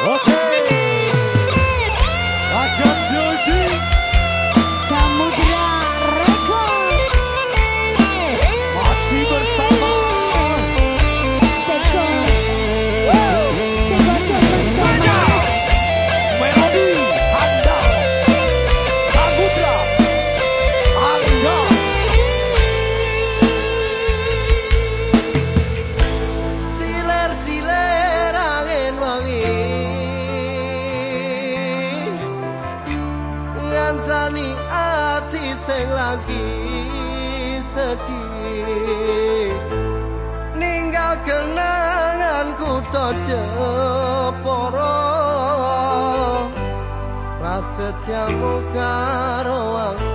Okay. Ngansani ati sing lagi sedih. Ninggal kenangan ku to jeporo prasetyamu karo aku